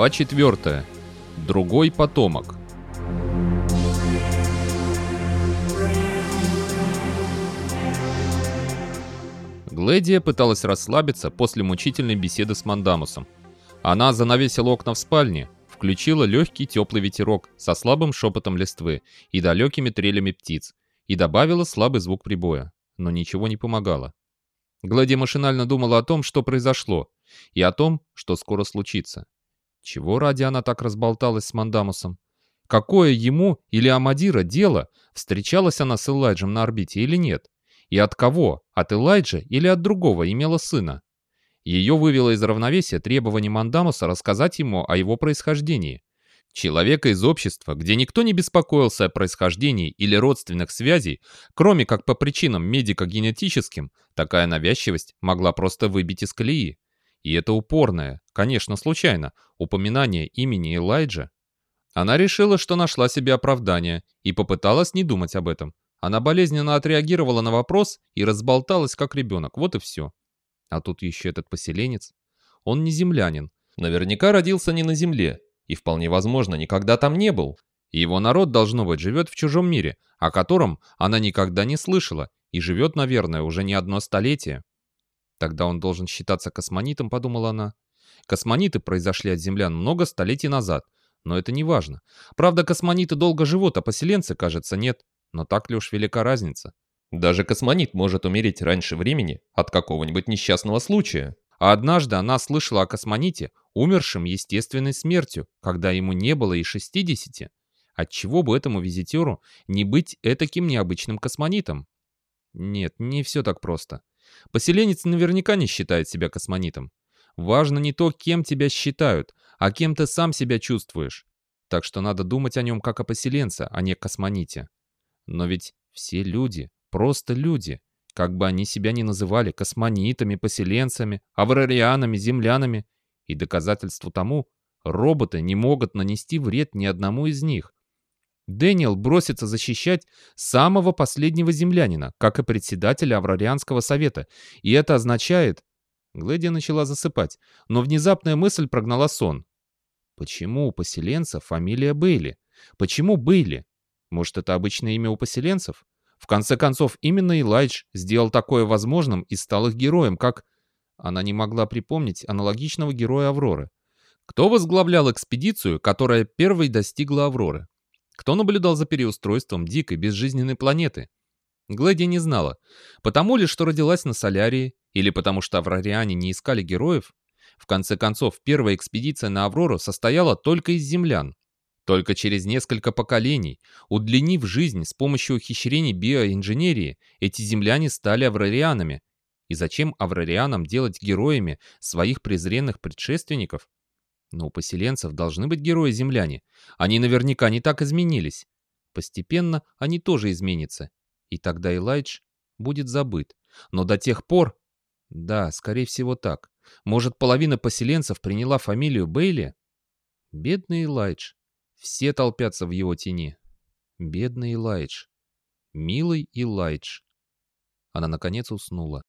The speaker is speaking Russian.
Глава 4. Другой потомок. Гледия пыталась расслабиться после мучительной беседы с Мандамусом. Она занавесила окна в спальне, включила легкий теплый ветерок со слабым шепотом листвы и далекими трелями птиц и добавила слабый звук прибоя, но ничего не помогало. Гладия машинально думала о том, что произошло, и о том, что скоро случится. Чего ради она так разболталась с Мандамусом? Какое ему или Амадира дело, встречалась она с Элайджем на орбите или нет? И от кого? От Элайджа или от другого имела сына? Ее вывело из равновесия требование Мандамуса рассказать ему о его происхождении. Человека из общества, где никто не беспокоился о происхождении или родственных связей, кроме как по причинам медико-генетическим, такая навязчивость могла просто выбить из колеи. И это упорное, конечно, случайно, упоминание имени Элайджа. Она решила, что нашла себе оправдание, и попыталась не думать об этом. Она болезненно отреагировала на вопрос и разболталась, как ребенок. Вот и все. А тут еще этот поселенец. Он не землянин. Наверняка родился не на земле. И вполне возможно, никогда там не был. его народ, должно быть, живет в чужом мире, о котором она никогда не слышала. И живет, наверное, уже не одно столетие. Тогда он должен считаться космонитом, подумала она. Космониты произошли от землян много столетий назад, но это не важно. Правда, космониты долго живут, а поселенцы, кажется, нет. Но так ли уж велика разница? Даже космонит может умереть раньше времени от какого-нибудь несчастного случая. А однажды она слышала о космоните, умершем естественной смертью, когда ему не было и 60. Отчего бы этому визитеру не быть этаким необычным космонитом? Нет, не все так просто. Поселенец наверняка не считает себя космонитом. Важно не то, кем тебя считают, а кем ты сам себя чувствуешь. Так что надо думать о нем как о поселенце, а не космоните. Но ведь все люди, просто люди, как бы они себя ни называли, космонитами, поселенцами, аврарианами, землянами. И доказательство тому, роботы не могут нанести вред ни одному из них. Дэниел бросится защищать самого последнего землянина, как и председателя Аврарианского совета. И это означает... Глэдия начала засыпать, но внезапная мысль прогнала сон. Почему у поселенца фамилия Бейли? Почему Бейли? Может, это обычное имя у поселенцев? В конце концов, именно Элайдж сделал такое возможным и стал их героем, как... Она не могла припомнить аналогичного героя Авроры. Кто возглавлял экспедицию, которая первой достигла Авроры? Кто наблюдал за переустройством дикой, безжизненной планеты? Глэдия не знала. Потому ли, что родилась на Солярии, или потому что аврариане не искали героев? В конце концов, первая экспедиция на Аврору состояла только из землян. Только через несколько поколений, удлинив жизнь с помощью ухищрений биоинженерии, эти земляне стали аврарианами. И зачем аврарианам делать героями своих презренных предшественников? Но у поселенцев должны быть герои-земляне. Они наверняка не так изменились. Постепенно они тоже изменятся. И тогда Элайдж будет забыт. Но до тех пор... Да, скорее всего так. Может, половина поселенцев приняла фамилию Бейли? Бедный Элайдж. Все толпятся в его тени. Бедный Элайдж. Милый Элайдж. Она, наконец, уснула.